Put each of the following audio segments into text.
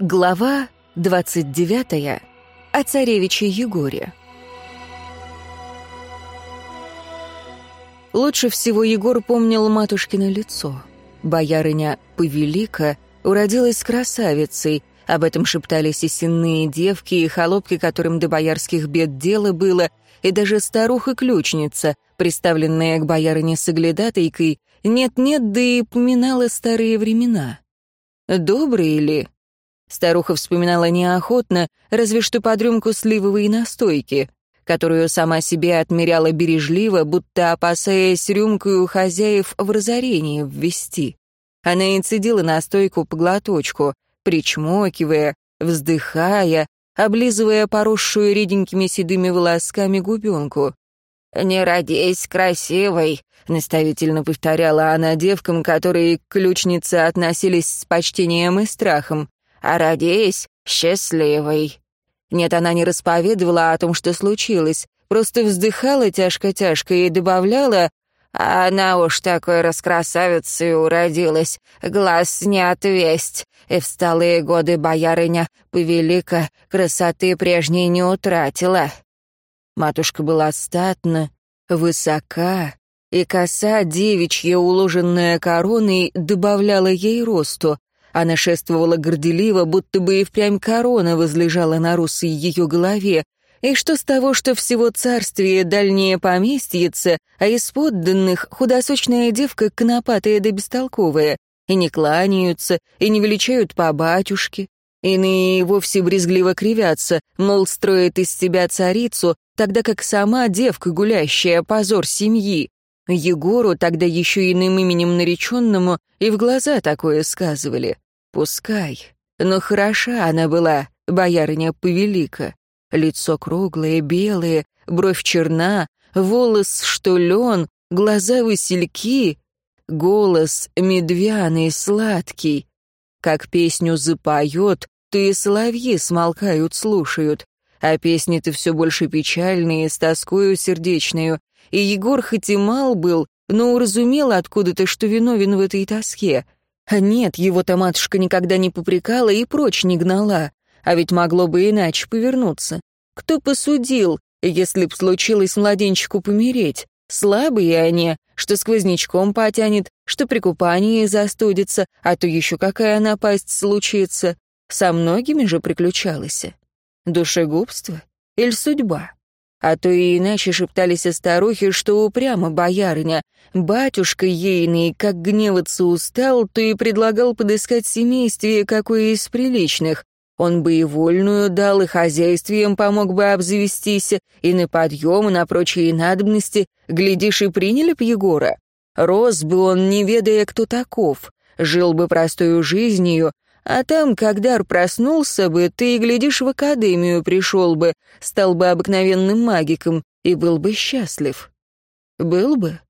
Глава 29. О царевиче Егоре. Лучше всего Егор помнил матушкино лицо. Боярыня Повелика уродилась красавицей, об этом шептались и сенные девки, и холопки, которым до боярских бед дело было, и даже старуха-ключница, приставленная к боярине с оглядатайкой, нет-нет, да и поминала старые времена. Добрые ли? Старуха вспоминала неохотно, разве что под рюмку сливовой настойки, которую сама себе отмеряла бережливо, будто опасаясь рюмкою хозяев в разорение ввести. Она и цедила настойку по глоточку, причмокивая, вздыхая, облизывая поросшую реденькими седыми волосками губенку. «Не родись красивой», — наставительно повторяла она девкам, которые к ключнице относились с почтением и страхом а родись счастливой». Нет, она не расповедовала о том, что случилось, просто вздыхала тяжко-тяжко и добавляла, а она уж такой раскрасавицей уродилась, глаз не отвесть, и в сталые годы боярыня повелика красоты прежней не утратила. Матушка была статна, высока, и коса девичья, уложенная короной, добавляла ей росту, она шествовала горделиво, будто бы и впрямь корона возлежала на русой ее голове. И что с того, что всего царствие дальнее поместьице, а из подданных худосочная девка конопатая да бестолковая, и не кланяются, и не величают по батюшке. Иные вовсе брезгливо кривятся, мол, строит из себя царицу, тогда как сама девка гулящая, позор семьи. Егору, тогда еще иным именем нареченному, и в глаза такое сказывали. Пускай. Но хороша она была, боярыня Повелика. Лицо круглое, белое, бровь черна, волос что лен, глаза васильки, голос медвяный, сладкий. Как песню запоет, то и соловьи смолкают, слушают. А песни-то все больше печальные, с тоскою сердечную, и Егор хоть и мал был, но уразумел откуда-то, что виновен в этой тоске. А нет, его-то матушка никогда не попрекала и прочь не гнала. А ведь могло бы иначе повернуться. Кто посудил, если б случилось младенчику помереть? Слабые они, что сквознячком потянет, что при купании застудится, а то еще какая напасть случится. Со многими же приключалось. Душегубство или судьба? А то и иначе шептались старухи, что упрямо боярыня. Батюшка ейный, как гневаться устал, то и предлагал подыскать семействе какое из приличных. Он бы и вольную дал, и хозяйствием помог бы обзавестись, и на подъем, и на прочие надобности. Глядишь, и приняли б Егора. Рос бы он, не ведая, кто таков. Жил бы простою жизнью, а там, когда проснулся бы, ты, глядишь, в академию пришел бы, стал бы обыкновенным магиком и был бы счастлив. Был бы.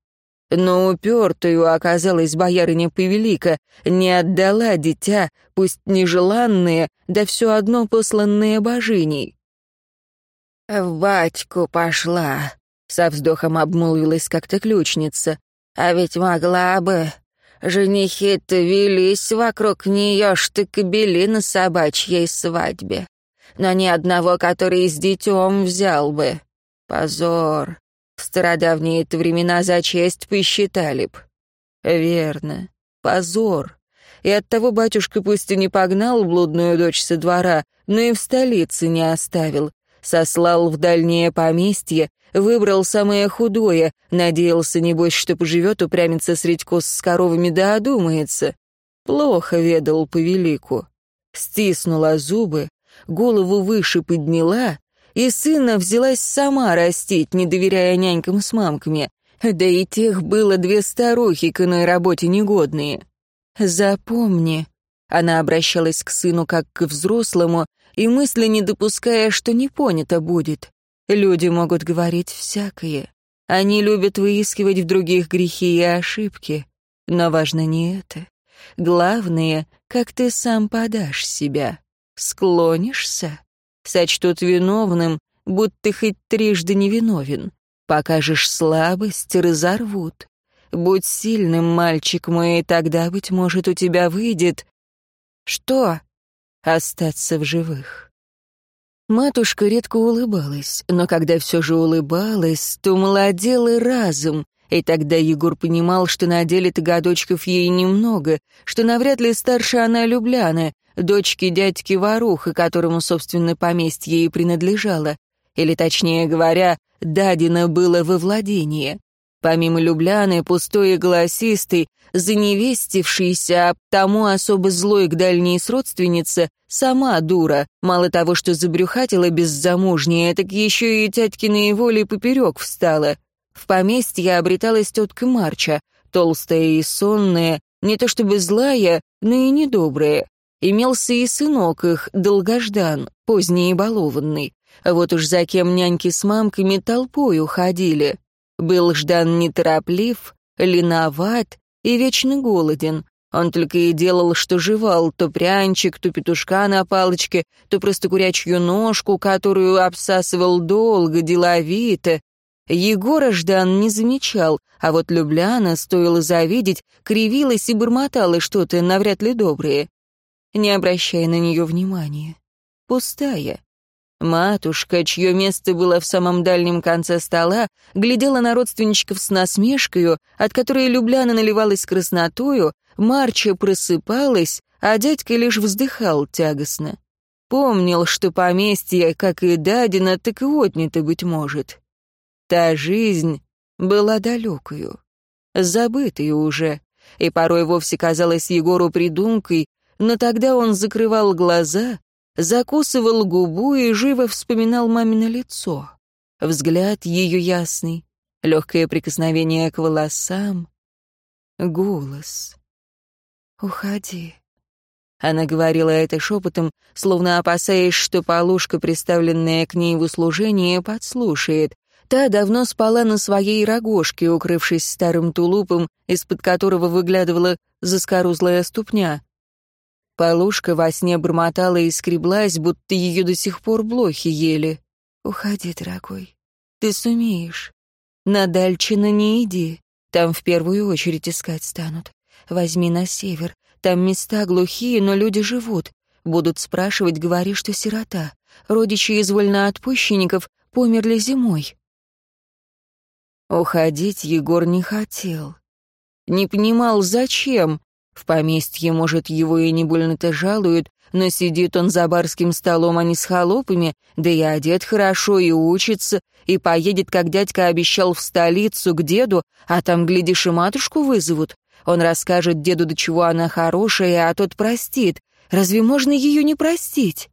Но упертую оказалась боярыня Повелика, не отдала дитя, пусть нежеланное, да все одно посланное божиней. «В батьку пошла», — со вздохом обмолвилась как-то ключница. «А ведь могла бы, Женихи-то велись вокруг нее, что кобели на собачьей свадьбе. Но ни одного, который с детем взял бы. Позор. В стародавние-то времена за честь посчитали б. Верно. Позор. И оттого батюшка пусть и не погнал блудную дочь со двора, но и в столице не оставил. Сослал в дальнее поместье, Выбрал самое худое, надеялся, небось, что поживет упрямится средькос с коровами да одумается. Плохо ведал повелику. Стиснула зубы, голову выше подняла, и сына взялась сама растить, не доверяя нянькам с мамками. Да и тех было две старухи к иной работе негодные. «Запомни», — она обращалась к сыну как к взрослому, и мысли не допуская, что не понято будет. Люди могут говорить всякое. Они любят выискивать в других грехи и ошибки. Но важно не это. Главное, как ты сам подашь себя. Склонишься, сочтут виновным, будто хоть трижды невиновен. Покажешь слабость, разорвут. Будь сильным, мальчик мой, и тогда, быть может, у тебя выйдет... Что? остаться в живых. Матушка редко улыбалась, но когда все же улыбалась, то молодела разум, и тогда Егор понимал, что на деле-то годочков ей немного, что навряд ли старше она Любляна, дочки дядьки Варуха, которому, собственно, поместье и принадлежало. Или, точнее говоря, Дадина было во владении. Помимо Любляны, пустой и голосистый, заневестившийся, а тому особо злой к дальней сродственнице, сама дура, мало того, что забрюхатила беззамужняя, так еще и тяткиной воли поперек встала. В поместье обреталась тетка Марча, толстая и сонная, не то чтобы злая, но и недобрая. Имелся и сынок их, долгождан, поздний и балованный. Вот уж за кем няньки с мамками толпой уходили. Был Ждан нетороплив, леноват и вечно голоден. Он только и делал, что жевал то прянчик, то петушка на палочке, то просто курячью ножку, которую обсасывал долго, деловито. Егора Ждан не замечал, а вот Любляна, стоило завидеть, кривилась и бормотала что-то навряд ли доброе. Не обращая на нее внимания. Пустая. Матушка, чье место было в самом дальнем конце стола, глядела на родственничков с насмешкою, от которой Любляна наливалась краснотою, Марча просыпалась, а дядька лишь вздыхал тягостно. Помнил, что поместье, как и дадина, так и отнято, быть может. Та жизнь была далекою, забытой уже, и порой вовсе казалась Егору придумкой, но тогда он закрывал глаза, закусывал губу и живо вспоминал мамино лицо. Взгляд ее ясный, легкое прикосновение к волосам, голос. «Уходи». Она говорила это шепотом, словно опасаясь, что полушка, приставленная к ней в услужение, подслушает. Та давно спала на своей рогожке, укрывшись старым тулупом, из-под которого выглядывала заскорузлая ступня. Полушка во сне бормотала и скреблась, будто ее до сих пор блохи ели. «Уходи, дорогой. Ты сумеешь. На Дальчина не иди. Там в первую очередь искать станут. Возьми на север. Там места глухие, но люди живут. Будут спрашивать, говори, что сирота. Родичи из вольноотпущенников померли зимой». Уходить Егор не хотел. Не понимал, зачем, в поместье, может, его и не больно-то жалуют, но сидит он за барским столом, а не с холопами, да и одет хорошо, и учится, и поедет, как дядька обещал, в столицу, к деду, а там, глядишь, и матушку вызовут. Он расскажет деду, до чего она хорошая, а тот простит. Разве можно ее не простить?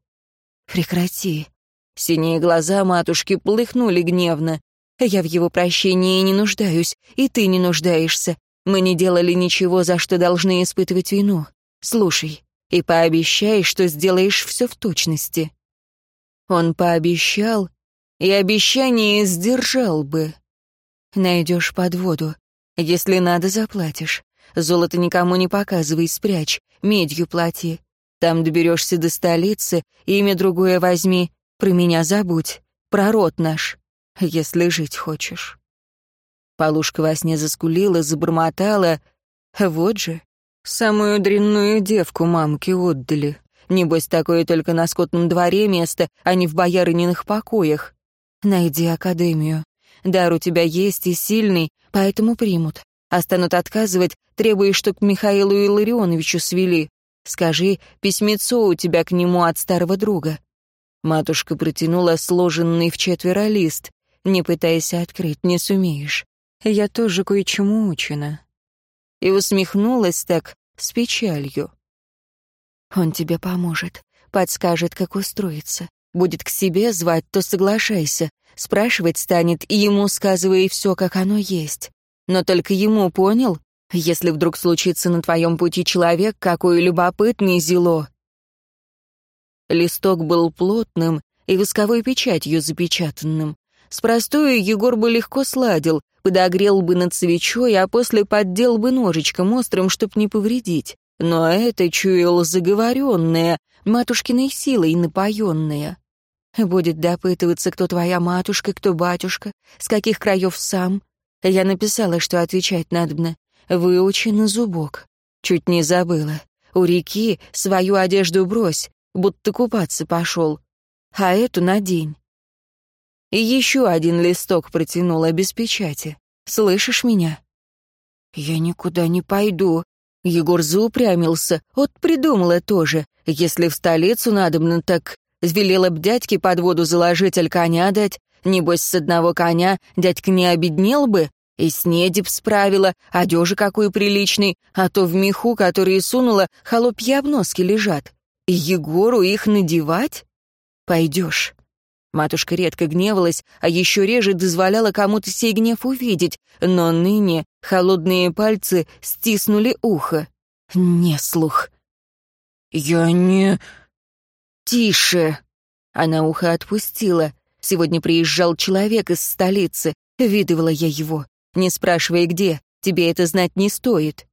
Прекрати. Синие глаза матушки плыхнули гневно. Я в его прощении не нуждаюсь, и ты не нуждаешься. Мы не делали ничего, за что должны испытывать вину. Слушай, и пообещай, что сделаешь все в точности». Он пообещал, и обещание сдержал бы. Найдешь под воду. Если надо, заплатишь. Золото никому не показывай, спрячь, медью плати. Там доберешься до столицы, имя другое возьми, про меня забудь, про род наш, если жить хочешь. Полушка во сне заскулила, забормотала. Вот же, самую дрянную девку мамке отдали. Небось, такое только на скотном дворе место, а не в боярыниных покоях. Найди академию. Дар у тебя есть и сильный, поэтому примут. А станут отказывать, требуя, чтоб Михаилу Илларионовичу свели. Скажи, письмецо у тебя к нему от старого друга. Матушка протянула сложенный в четверо лист. Не пытайся открыть, не сумеешь я тоже кое-чему учена». И усмехнулась так с печалью. «Он тебе поможет, подскажет, как устроиться. Будет к себе звать, то соглашайся. Спрашивать станет, и ему сказывай все, как оно есть. Но только ему понял, если вдруг случится на твоем пути человек, какой любопытный зело». Листок был плотным и восковой печатью запечатанным. С простою Егор бы легко сладил, подогрел бы над свечой, а после поддел бы ножичком острым, чтоб не повредить. Но это чуял заговоренное, матушкиной силой напоенное. Будет допытываться, кто твоя матушка, кто батюшка, с каких краев сам. Я написала, что отвечать надобно. Выучи на зубок. Чуть не забыла. У реки свою одежду брось, будто купаться пошел. А эту надень. И еще один листок протянула без печати. «Слышишь меня?» «Я никуда не пойду». Егор заупрямился. Вот придумала тоже. Если в столицу надобно, так велела б дядьке под воду заложить, аль коня дать. Небось, с одного коня дядька не обеднел бы. И снедеб справила, одежи какой приличный, а то в меху, который сунула, холопья обноски лежат. Егору их надевать? Пойдешь. Матушка редко гневалась, а еще реже дозволяла кому-то сей гнев увидеть, но ныне холодные пальцы стиснули ухо. Не слух. «Я не...» «Тише!» Она ухо отпустила. Сегодня приезжал человек из столицы. Видывала я его. Не спрашивай, где. Тебе это знать не стоит.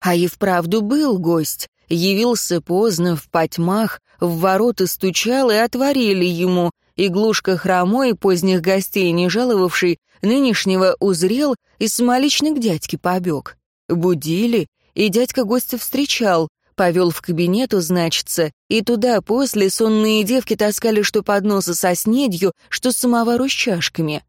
А и вправду был гость. Явился поздно, в потьмах, в ворота стучал, и отворили ему. Иглушка хромой, поздних гостей не жаловавший, нынешнего узрел и самолично к дядьке побег. Будили, и дядька гостя встречал, повел в кабинету, значится, и туда после сонные девки таскали что подносы со снедью, что самовару с чашками.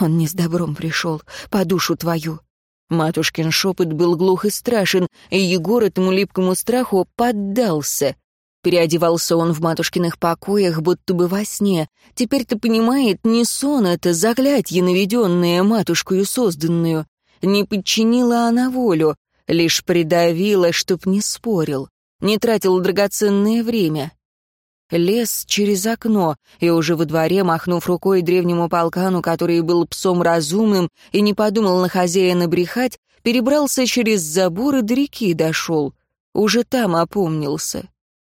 Он не с добром пришел, по душу твою. Матушкин шепот был глух и страшен, и Егор этому липкому страху поддался. Переодевался он в матушкиных покоях, будто бы во сне. Теперь-то понимает, не сон это, заклятье наведенное матушкою созданную. Не подчинила она волю, лишь придавила, чтоб не спорил, не тратил драгоценное время. Лез через окно, и уже во дворе, махнув рукой древнему полкану, который был псом разумным и не подумал на хозяина брехать, перебрался через забор и до реки дошел. Уже там опомнился.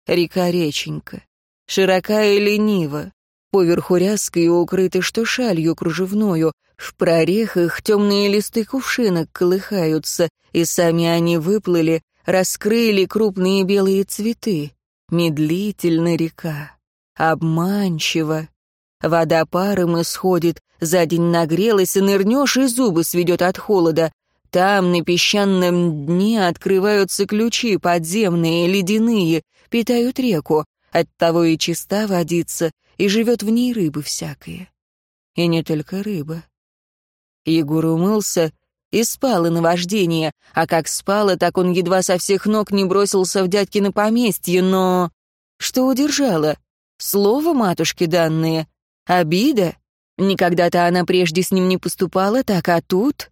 Река-реченька. Широка и ленива. Поверху ряской укрыты что шалью кружевною. В прорехах темные листы кувшинок колыхаются, и сами они выплыли, раскрыли крупные белые цветы. Медлительна река, обманчиво. Вода паром исходит, за день нагрелась, и нырнешь, и зубы сведет от холода. Там, на песчаном дне, открываются ключи подземные, ледяные, питают реку. Оттого и чиста водится, и живет в ней рыбы всякие. И не только рыба. Егор умылся и спал и наваждение, а как спало, так он едва со всех ног не бросился в дядькино поместье, но... Что удержало? Слово матушки данные? Обида? Никогда-то она прежде с ним не поступала так, а тут...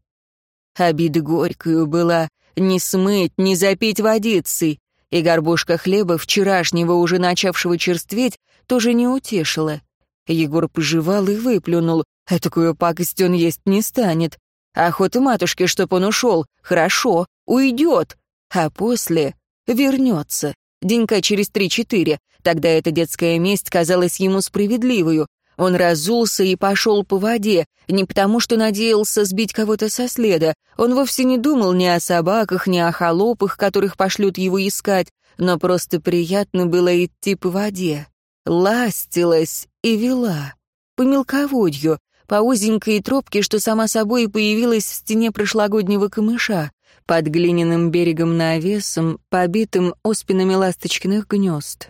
Обида горькую была, не смыть, не запить водицей, и горбушка хлеба, вчерашнего уже начавшего черстветь, тоже не утешила. Егор пожевал и выплюнул, Этакую пакость он есть не станет. Охота матушки, чтоб он ушел. Хорошо, уйдет. А после вернется. Денька через три-четыре. Тогда эта детская месть казалась ему справедливою. Он разулся и пошел по воде, не потому что надеялся сбить кого-то со следа. Он вовсе не думал ни о собаках, ни о холопах, которых пошлют его искать, но просто приятно было идти по воде. Ластилась и вела. По мелководью, по узенькой тропке, что сама собой появилась в стене прошлогоднего камыша, под глиняным берегом навесом, побитым оспинами ласточкиных гнезд.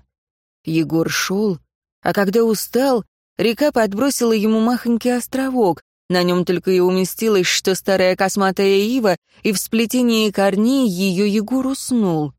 Егор шел, а когда устал, река подбросила ему махонький островок, на нем только и уместилось, что старая косматая ива, и в сплетении корней ее Егор уснул.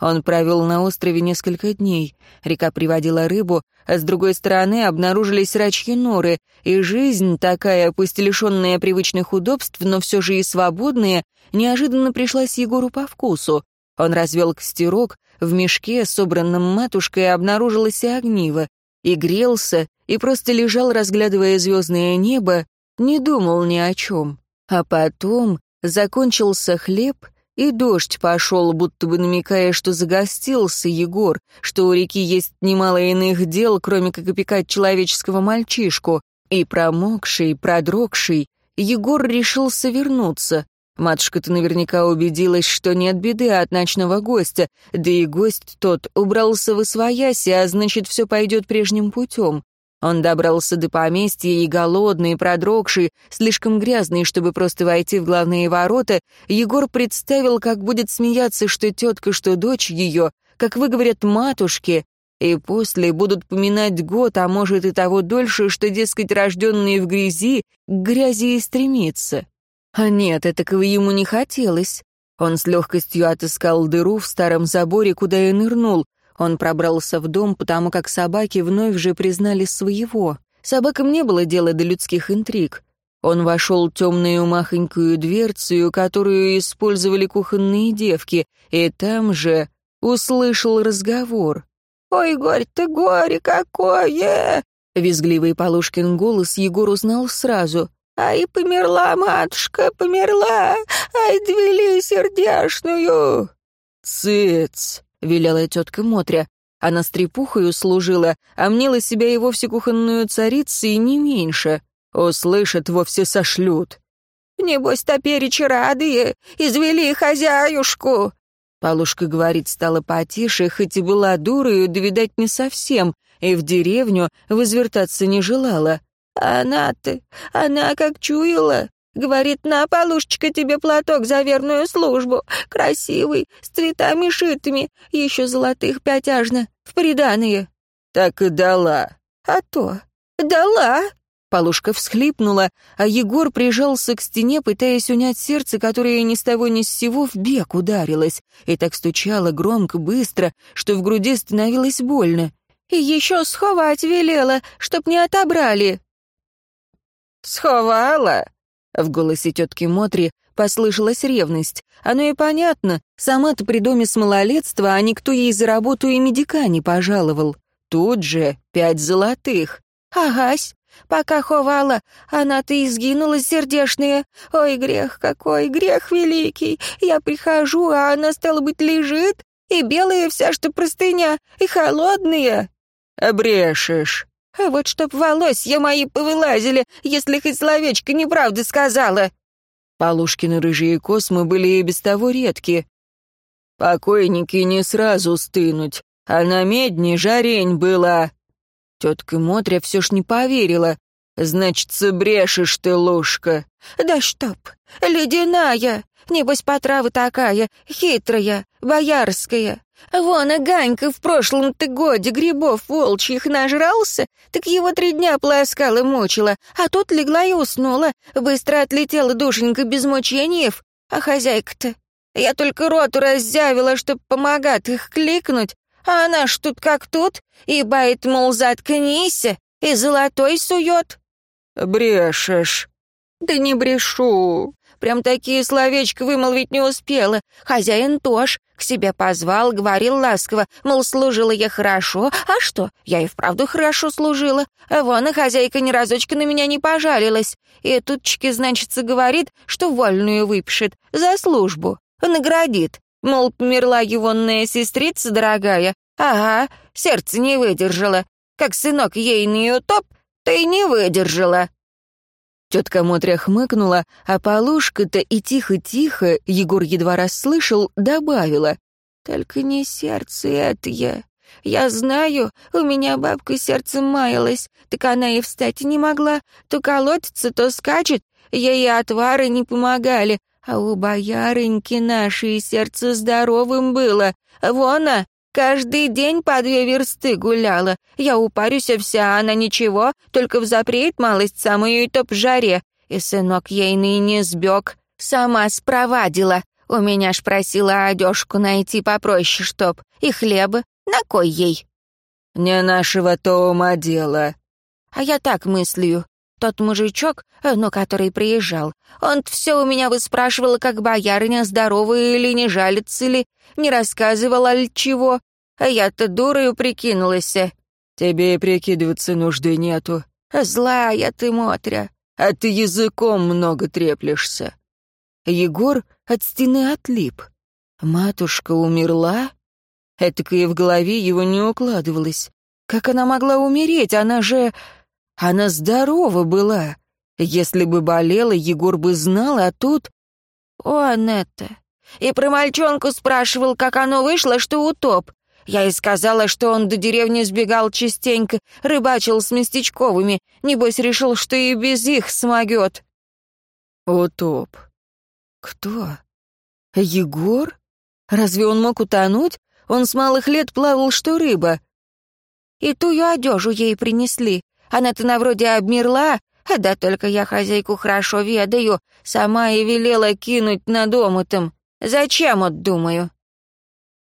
Он провел на острове несколько дней. Река приводила рыбу, а с другой стороны обнаружились рачьи норы, и жизнь, такая, пусть лишенная привычных удобств, но все же и свободная, неожиданно пришлась Егору по вкусу. Он развел костерок, в мешке, собранном матушкой, обнаружилось и огниво, и грелся, и просто лежал, разглядывая звездное небо, не думал ни о чем. А потом закончился хлеб — и дождь пошел, будто бы намекая, что загостился Егор, что у реки есть немало иных дел, кроме как опекать человеческого мальчишку. И промокший, продрогший, Егор решился вернуться. Матушка-то наверняка убедилась, что нет беды от ночного гостя, да и гость тот убрался в освояси, а значит, все пойдет прежним путем. Он добрался до поместья и голодный, продрогший, слишком грязный, чтобы просто войти в главные ворота, Егор представил, как будет смеяться, что тетка, что дочь ее, как выговорят матушке, И после будут поминать год, а может и того дольше, что, дескать, рожденный в грязи, к грязи и стремится. А нет, этого ему не хотелось. Он с легкостью отыскал дыру в старом заборе, куда и нырнул. Он пробрался в дом, потому как собаки вновь же признали своего. Собакам не было дела до людских интриг. Он вошел темную махонькую дверцу, которую использовали кухонные девки, и там же услышал разговор. «Ой, горе-то горе какое!» Визгливый Полушкин голос Егор узнал сразу. «Ай, померла матушка, померла! Ай, двели сердешную!» «Цыц!» — велела тетка Мотря. Она стрепухою служила, а мнила себя и вовсе кухонную царицей и не меньше. Услышат, вовсе сошлют. «Небось, топеречи радые, извели хозяюшку!» Полушка говорит, стала потише, хоть и была дурою, да, видать, не совсем, и в деревню возвертаться не желала. Она-то, она как чуяла. Говорит, на, Полушечка, тебе платок за верную службу. Красивый, с цветами шитыми, еще золотых пятяжно, в приданые. Так и дала. А то, дала. Полушка всхлипнула, а Егор прижался к стене, пытаясь унять сердце, которое ни с того ни с сего в бег ударилось, и так стучало громко, быстро, что в груди становилось больно. «И еще сховать велела, чтоб не отобрали». «Сховала?» В голосе тетки Мотри послышалась ревность. Оно и понятно, сама-то при доме с малолетства, а никто ей за работу и медика не пожаловал. Тут же пять золотых. «Агась, пока ховала, она-то и сердешная. Ой, грех какой, грех великий. Я прихожу, а она, стала быть, лежит, и белая вся, что простыня, и холодная». «Брешешь», а вот чтоб волосья мои повылазили, если хоть словечко неправды сказала. Полушкины рыжие космы были и без того редки. Покойники не сразу стынуть, а на медне жарень была. Тетка Мотря все ж не поверила. Значит, брешешь ты, ложка. Да чтоб, ледяная, небось, потрава такая, хитрая, боярская. Вон, и Ганька в прошлом-то годе грибов волчьих нажрался, так его три дня полоскала мучила, а тут легла и уснула, быстро отлетела душенька без мучениев. А хозяйка-то? Я только роту раззявила, чтоб помогать их кликнуть, а она ж тут как тут, и бает, мол, заткнись, и золотой сует. «Брешешь». «Да не брешу. Прям такие словечки вымолвить не успела. Хозяин тоже к себе позвал, говорил ласково, мол, служила я хорошо. А что, я и вправду хорошо служила. Вон, и хозяйка ни разочка на меня не пожалилась. И тутчки, значится, говорит, что вольную выпишет за службу. Наградит. Мол, померла егонная сестрица дорогая. Ага, сердце не выдержало. Как сынок ейный утоп, ты не выдержала. Тетка Мотря хмыкнула, а Полушка-то и тихо-тихо, Егор едва расслышал, добавила. «Только не сердце это я. Я знаю, у меня бабка сердцем маялась, так она и встать не могла. То колотится, то скачет, ей отвары не помогали, а у боярыньки нашей сердце здоровым было. Вон, а, Каждый день по две версты гуляла. Я упарюсь вся, она ничего, только взапреет малость самую и топ жаре. И сынок ейный не сбег. Сама спровадила. У меня ж просила одежку найти попроще, чтоб. И хлеба. На кой ей? Не нашего то ума дело. А я так мыслю. Тот мужичок, ну, который приезжал, он все у меня выспрашивал, как боярыня здоровая или не жалится ли, не рассказывала ли чего. А я-то дурою прикинулась. Тебе и прикидываться нужды нету. Злая ты, Мотря, а ты языком много треплешься. Егор от стены отлип. Матушка умерла? Этак и в голове его не укладывалось. Как она могла умереть? Она же... Она здорова была. Если бы болела, Егор бы знал, а тут... Он это... И про мальчонку спрашивал, как оно вышло, что утоп. Я и сказала, что он до деревни сбегал частенько, рыбачил с местечковыми. Небось, решил, что и без их смогет. Утоп. Кто? Егор? Разве он мог утонуть? Он с малых лет плавал, что рыба. И тую одежу ей принесли. Она-то на вроде обмерла, а да только я хозяйку хорошо ведаю, сама и велела кинуть на домотом. Зачем, вот думаю?»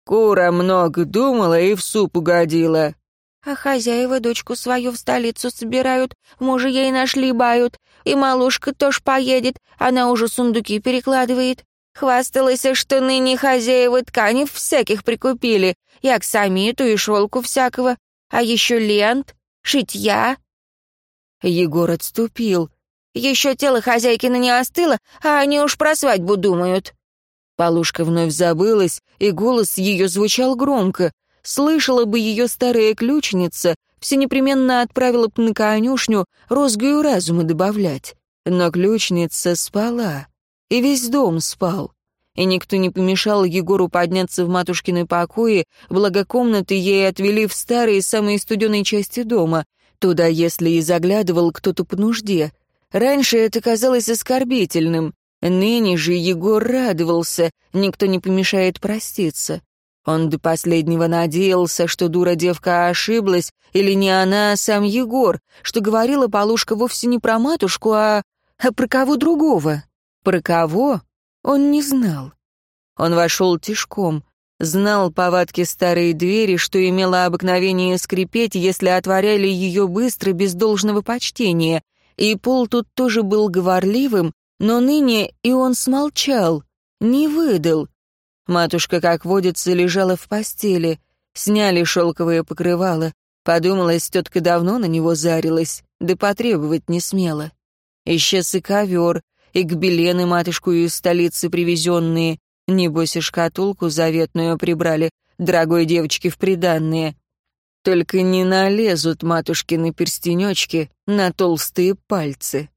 «Кура много думала и в суп угодила». «А хозяева дочку свою в столицу собирают, мужа ей нашли бают, и малушка тоже поедет, она уже сундуки перекладывает. Хвасталась, что ныне хозяева ткани всяких прикупили, и аксамиту, и шелку всякого, а еще лент, шитья». Егор отступил. «Еще тело хозяйкина не остыло, а они уж про свадьбу думают». Полушка вновь забылась, и голос ее звучал громко. Слышала бы ее старая ключница, все непременно отправила б на конюшню розгую разума добавлять. Но ключница спала и весь дом спал. И никто не помешал Егору подняться в матушкины покои, благо комнаты ей отвели в старой, самой студеной части дома. Туда, если и заглядывал кто-то по нужде. Раньше это казалось оскорбительным. Ныне же Егор радовался, никто не помешает проститься. Он до последнего надеялся, что дура девка ошиблась, или не она, а сам Егор, что говорила Полушка вовсе не про матушку, а, а про кого другого. Про кого? Он не знал. Он вошел тишком, знал повадки старой двери, что имела обыкновение скрипеть, если отворяли ее быстро, без должного почтения, и пол тут тоже был говорливым, но ныне и он смолчал, не выдал. Матушка, как водится, лежала в постели, сняли шелковое покрывало, подумалось, тетка давно на него зарилась, да потребовать не смела. Исчез и ковер, и гобелены матушку из столицы привезенные. Небось и шкатулку заветную прибрали, дорогой девочке в приданные. Только не налезут матушкины перстенечки на толстые пальцы.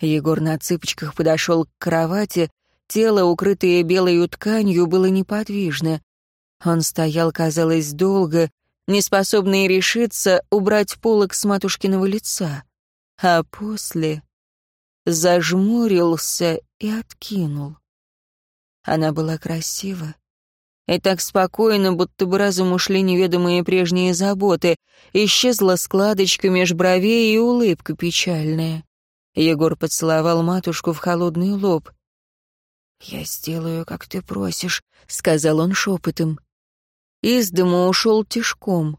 Егор на цыпочках подошел к кровати, тело, укрытое белой тканью, было неподвижно. Он стоял, казалось, долго, неспособный решиться убрать полок с матушкиного лица. А после зажмурился и откинул. Она была красива. И так спокойно, будто бы разом ушли неведомые прежние заботы. Исчезла складочка меж бровей и улыбка печальная. Егор поцеловал матушку в холодный лоб. «Я сделаю, как ты просишь», — сказал он шепотом. Из дома ушел тишком.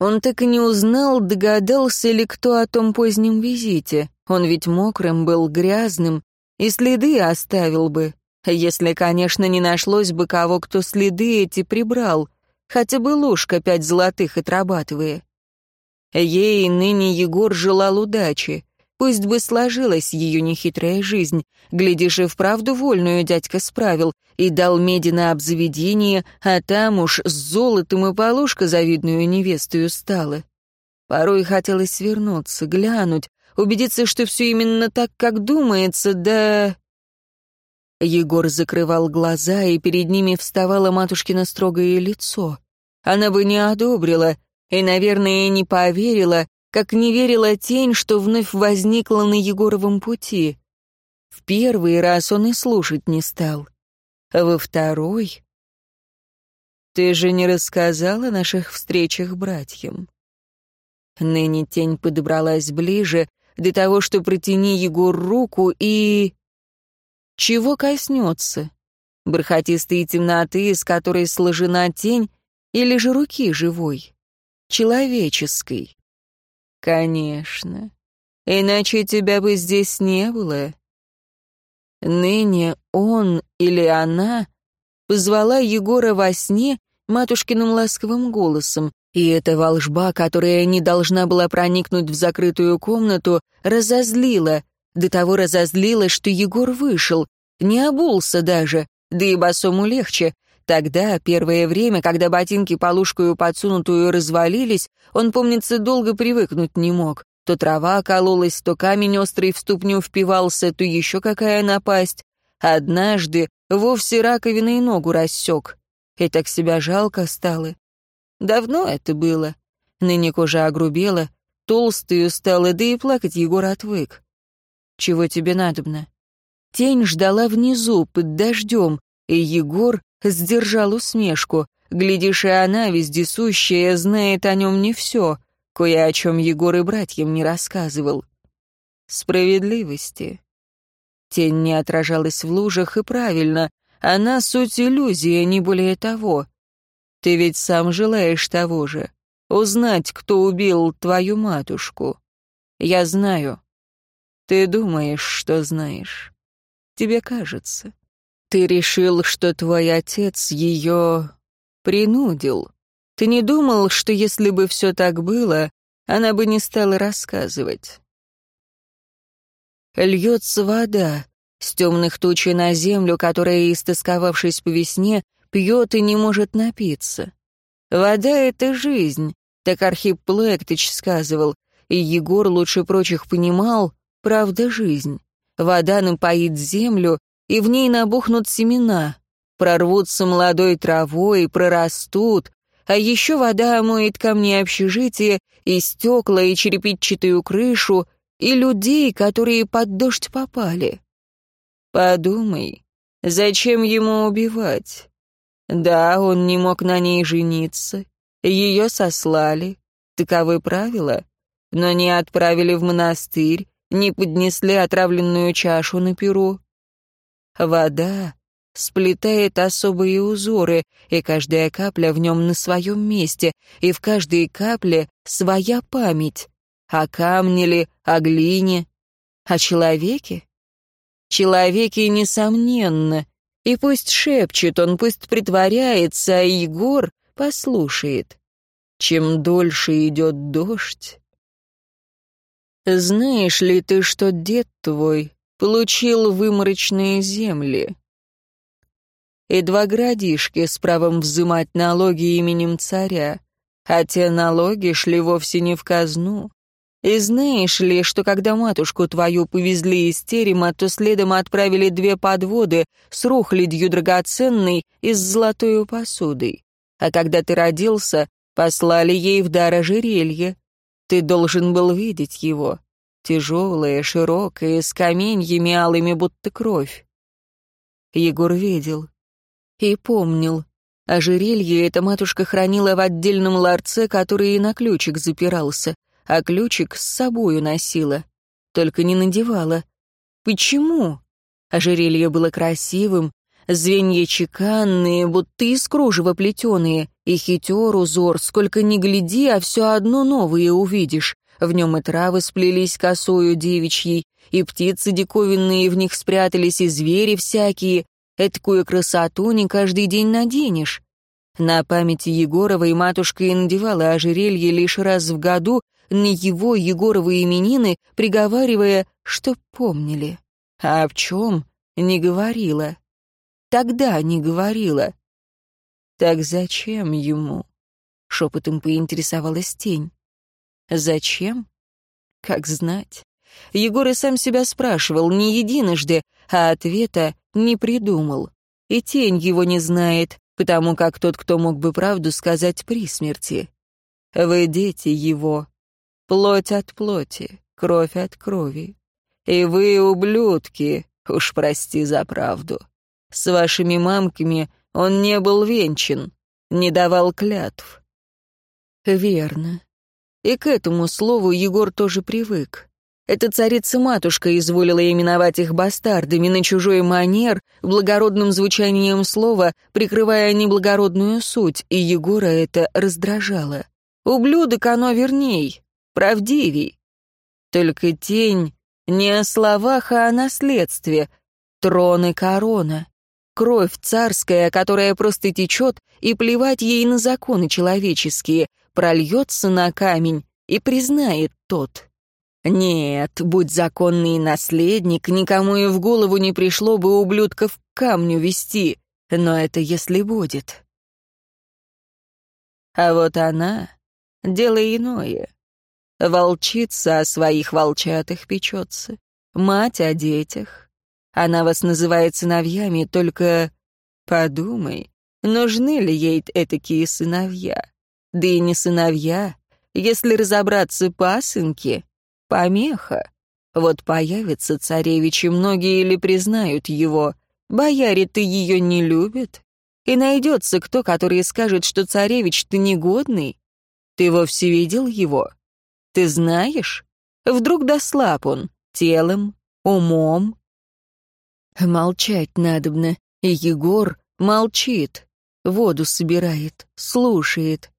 Он так и не узнал, догадался ли кто о том позднем визите. Он ведь мокрым был, грязным, и следы оставил бы, если, конечно, не нашлось бы кого, кто следы эти прибрал, хотя бы ложка пять золотых отрабатывая. Ей ныне Егор желал удачи. Пусть бы сложилась ее нехитрая жизнь. Глядишь, и вправду вольную дядька справил и дал меди на обзаведение, а там уж с золотом и полушка завидную невестую стала. Порой хотелось свернуться, глянуть, убедиться, что все именно так, как думается, да... Егор закрывал глаза, и перед ними вставало матушкино строгое лицо. Она бы не одобрила и, наверное, не поверила, как не верила тень, что вновь возникла на Егоровом пути. В первый раз он и слушать не стал. А во второй... «Ты же не рассказал о наших встречах братьям?» Ныне тень подобралась ближе, для того, что протяни Егор руку и... Чего коснется? Бархатистой темноты, из которой сложена тень, или же руки живой? Человеческой? Конечно. Иначе тебя бы здесь не было. Ныне он или она позвала Егора во сне матушкиным ласковым голосом, и эта волжба, которая не должна была проникнуть в закрытую комнату, разозлила, до того разозлила, что Егор вышел, не обулся даже, да и босому легче. Тогда, первое время, когда ботинки полушкою подсунутую развалились, он, помнится, долго привыкнуть не мог. То трава кололась, то камень острый в ступню впивался, то еще какая напасть. Однажды вовсе раковиной ногу рассек. И так себя жалко стало. Давно это было. Ныне кожа огрубела, толстую стала, да и плакать Егор отвык. Чего тебе надобно? Тень ждала внизу, под дождем, и Егор сдержал усмешку. Глядишь, и она, вездесущая, знает о нем не все. кое о чем Егор и братьям не рассказывал. Справедливости. Тень не отражалась в лужах, и правильно, она суть иллюзия, не более того. Ты ведь сам желаешь того же. Узнать, кто убил твою матушку. Я знаю. Ты думаешь, что знаешь. Тебе кажется. Ты решил, что твой отец ее принудил. Ты не думал, что если бы все так было, она бы не стала рассказывать. Льется вода с темных тучей на землю, которая, истосковавшись по весне, пьет и не может напиться. Вода — это жизнь, так Архип Плектыч сказывал, и Егор лучше прочих понимал, правда, жизнь. Вода напоит землю, и в ней набухнут семена, прорвутся молодой травой, прорастут, а еще вода омоет камни общежития, и стекла, и черепичатую крышу, и людей, которые под дождь попали. Подумай, зачем ему убивать? Да, он не мог на ней жениться, ее сослали, таковы правила, но не отправили в монастырь, не поднесли отравленную чашу на перу. Вода сплетает особые узоры, и каждая капля в нем на своем месте, и в каждой капле своя память. О камне ли, о глине, о человеке? Человеке, несомненно. И пусть шепчет он, пусть притворяется, а Егор послушает. Чем дольше идет дождь... Знаешь ли ты, что дед твой получил выморочные земли? И два градишки с правом взымать налоги именем царя, а те налоги шли вовсе не в казну, и знаешь ли, что когда матушку твою повезли из терема, то следом отправили две подводы с рухлядью драгоценной и с золотою посудой. А когда ты родился, послали ей в дар ожерелье. Ты должен был видеть его. Тяжелое, широкое, с каменьями алыми, будто кровь. Егор видел и помнил. Ожерелье эта матушка хранила в отдельном ларце, который и на ключик запирался а ключик с собою носила. Только не надевала. Почему? Ожерелье было красивым, звенья чеканные, будто из кружева плетеные, и хитер узор, сколько ни гляди, а все одно новые увидишь. В нем и травы сплелись косою девичьей, и птицы диковинные в них спрятались, и звери всякие. Эткую красоту не каждый день наденешь. На памяти Егоровой матушка и надевала ожерелье лишь раз в году, на его Егоровы именины, приговаривая, что помнили. А об чем не говорила. Тогда не говорила. Так зачем ему? Шепотом поинтересовалась тень. Зачем? Как знать. Егор и сам себя спрашивал не единожды, а ответа не придумал. И тень его не знает, потому как тот, кто мог бы правду сказать при смерти. Вы дети его, Плоть от плоти, кровь от крови. И вы, ублюдки, уж прости за правду. С вашими мамками он не был венчан, не давал клятв. Верно. И к этому слову Егор тоже привык. Эта царица-матушка изволила именовать их бастардами на чужой манер, благородным звучанием слова, прикрывая неблагородную суть, и Егора это раздражало. Ублюдок оно верней, правдивей. Только тень не о словах, а о наследстве. Трон и корона. Кровь царская, которая просто течет, и плевать ей на законы человеческие, прольется на камень и признает тот. Нет, будь законный наследник, никому и в голову не пришло бы ублюдков к камню вести, но это если будет. А вот она — дело иное. Волчица о своих волчатых печется, мать о детях. Она вас называет сыновьями, только подумай, нужны ли ей этакие сыновья? Да и не сыновья, если разобраться пасынки, помеха. Вот появится царевич, и многие или признают его. Бояре-то ее не любят. И найдется кто, который скажет, что царевич ты негодный. Ты вовсе видел его? Ты знаешь? Вдруг дослаб он телом, умом? Молчать надобно, и Егор молчит, воду собирает, слушает.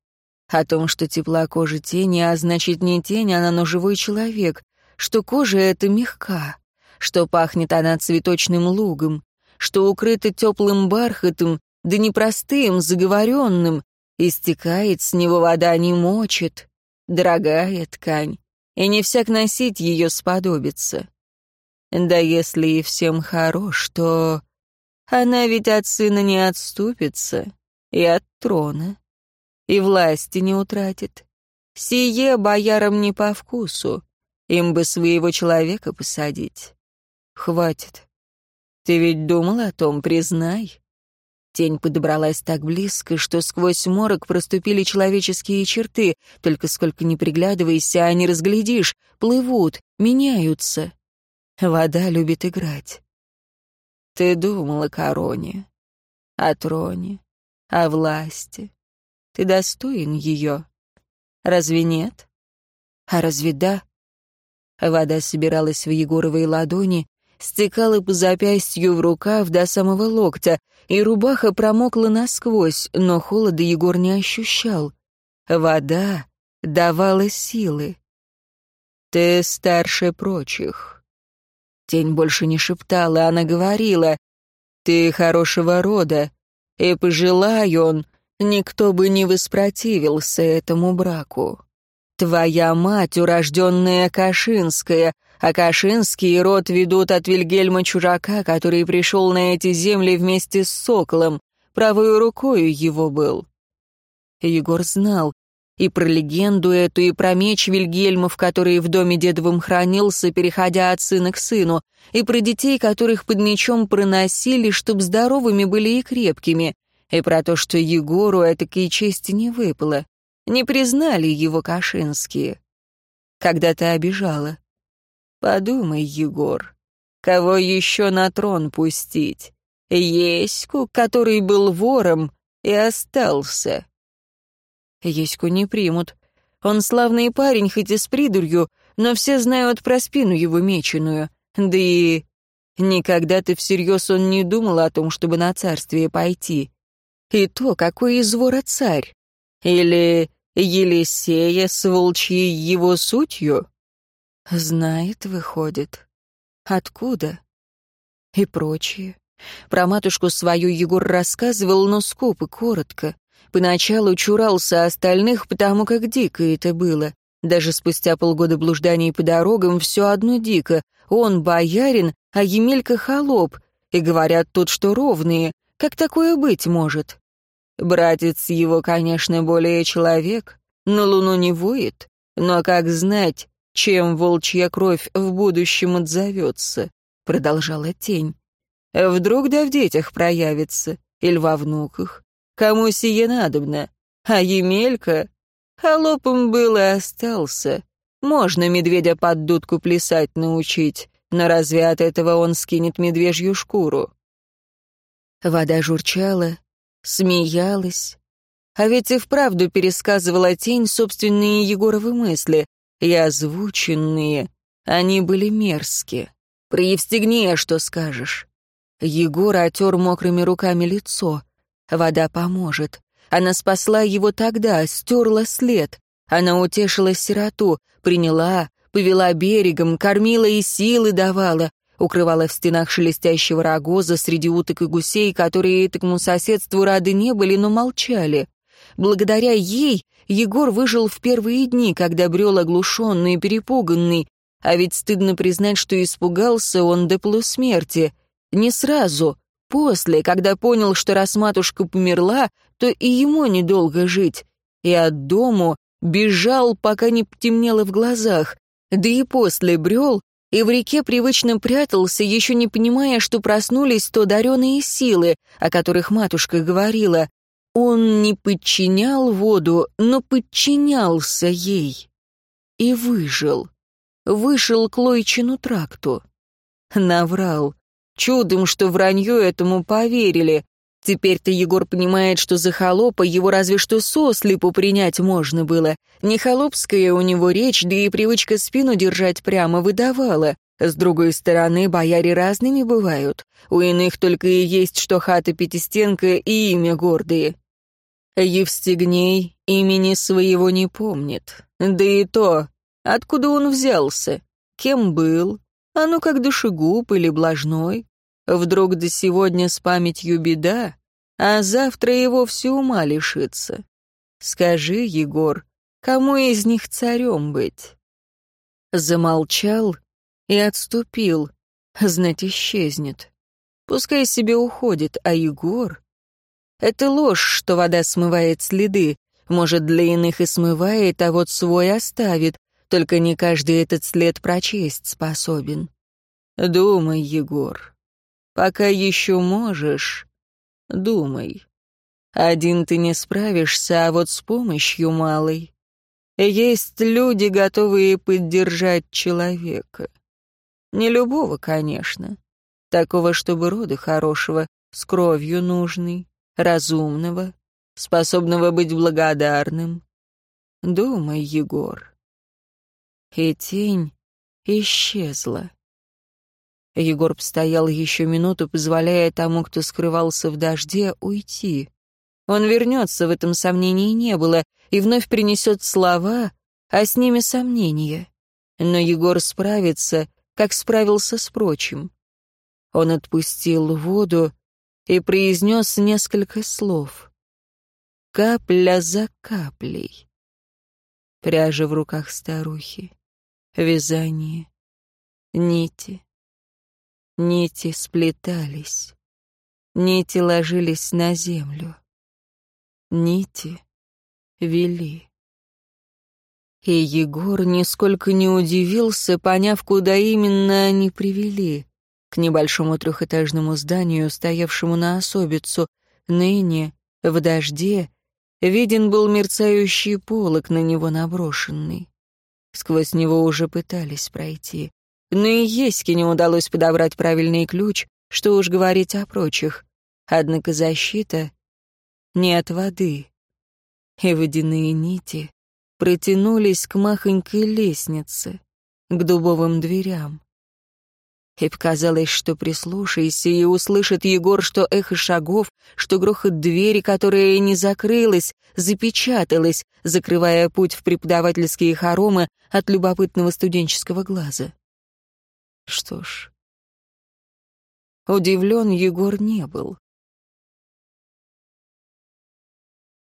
О том, что тепла кожи тени, а значит не тень, она, но живой человек, что кожа эта мягка, что пахнет она цветочным лугом, что укрыта теплым бархатом, да не простым, заговоренным, истекает с него вода не мочит, дорогая ткань, и не всяк носить ее сподобится. Да если и всем хорош, то она ведь от сына не отступится и от трона и власти не утратит. Сие боярам не по вкусу, им бы своего человека посадить. Хватит. Ты ведь думал о том, признай. Тень подобралась так близко, что сквозь морок проступили человеческие черты, только сколько ни приглядывайся, а не разглядишь, плывут, меняются. Вода любит играть. Ты думал о короне, о троне, о власти, ты достоин ее. Разве нет? А разве да? Вода собиралась в Егоровой ладони, стекала по запястью в рукав до самого локтя, и рубаха промокла насквозь, но холода Егор не ощущал. Вода давала силы. «Ты старше прочих». Тень больше не шептала, она говорила, «Ты хорошего рода, и пожелай он, никто бы не воспротивился этому браку. Твоя мать, урожденная Кашинская, а Кашинский род ведут от Вильгельма Чужака, который пришел на эти земли вместе с Соколом, правой рукою его был. Егор знал и про легенду эту, и про меч Вильгельмов, который в доме дедовым хранился, переходя от сына к сыну, и про детей, которых под мечом проносили, чтоб здоровыми были и крепкими, и про то, что Егору этакой чести не выпало. Не признали его Кашинские. Когда ты обижала. Подумай, Егор, кого еще на трон пустить? Еську, который был вором и остался. Еську не примут. Он славный парень, хоть и с придурью, но все знают про спину его меченую. Да и никогда ты всерьез он не думал о том, чтобы на царствие пойти. И то, какой из вора царь. Или Елисея с волчьей его сутью? Знает, выходит. Откуда? И прочее. Про матушку свою Егор рассказывал, но скоп и коротко. Поначалу чурался остальных, потому как дико это было. Даже спустя полгода блужданий по дорогам все одно дико. Он боярин, а Емелька холоп. И говорят тут, что ровные. Как такое быть может? Братец его, конечно, более человек, на луну не воет, но как знать, чем волчья кровь в будущем отзовется, продолжала тень. Вдруг да в детях проявится, или во внуках. Кому сие надобно? А Емелька? Холопом был и остался. Можно медведя под дудку плясать научить, но разве от этого он скинет медвежью шкуру? Вода журчала, смеялась. А ведь и вправду пересказывала тень собственные Егоровы мысли, и озвученные. Они были мерзкие. Про Евстигнея что скажешь? Егор отер мокрыми руками лицо. Вода поможет. Она спасла его тогда, стерла след. Она утешила сироту, приняла, повела берегом, кормила и силы давала, укрывала в стенах шелестящего рогоза среди уток и гусей, которые этому соседству рады не были, но молчали. Благодаря ей Егор выжил в первые дни, когда брел оглушенный и перепуганный, а ведь стыдно признать, что испугался он до полусмерти. Не сразу, после, когда понял, что раз матушка померла, то и ему недолго жить. И от дому бежал, пока не потемнело в глазах, да и после брел, и в реке привычно прятался, еще не понимая, что проснулись то даренные силы, о которых матушка говорила. Он не подчинял воду, но подчинялся ей. И выжил. Вышел к Лойчину тракту. Наврал. Чудом, что вранье этому поверили. Теперь-то Егор понимает, что за холопа его разве что сослепу принять можно было. Не холопская у него речь, да и привычка спину держать прямо выдавала. С другой стороны, бояре разными бывают. У иных только и есть, что хата пятистенка и имя гордые. Евстигней имени своего не помнит. Да и то, откуда он взялся, кем был, а ну как душегуб или блажной. Вдруг до сегодня с памятью беда, а завтра его все ума лишится. Скажи, Егор, кому из них царем быть? Замолчал и отступил, знать исчезнет. Пускай себе уходит, а Егор... Это ложь, что вода смывает следы. Может, для иных и смывает, а вот свой оставит. Только не каждый этот след прочесть способен. Думай, Егор. Пока еще можешь, думай. Один ты не справишься, а вот с помощью малой. Есть люди, готовые поддержать человека. Не любого, конечно. Такого, чтобы рода хорошего, с кровью нужный, разумного, способного быть благодарным. Думай, Егор. И тень исчезла. Егор стоял еще минуту, позволяя тому, кто скрывался в дожде, уйти. Он вернется, в этом сомнений не было, и вновь принесет слова, а с ними сомнения. Но Егор справится, как справился с прочим. Он отпустил воду, и произнес несколько слов. Капля за каплей. Пряжа в руках старухи. Вязание. Нити. Нити сплетались. Нити ложились на землю. Нити вели. И Егор нисколько не удивился, поняв, куда именно они привели к небольшому трехэтажному зданию, стоявшему на особицу. Ныне, в дожде, виден был мерцающий полог на него наброшенный. Сквозь него уже пытались пройти. Но и Еське не удалось подобрать правильный ключ, что уж говорить о прочих. Однако защита не от воды. И водяные нити протянулись к махонькой лестнице, к дубовым дверям. И показалось, что прислушайся, и услышит Егор, что эхо шагов, что грохот двери, которая не закрылась, запечаталась, закрывая путь в преподавательские хоромы от любопытного студенческого глаза. Что ж, удивлен Егор не был.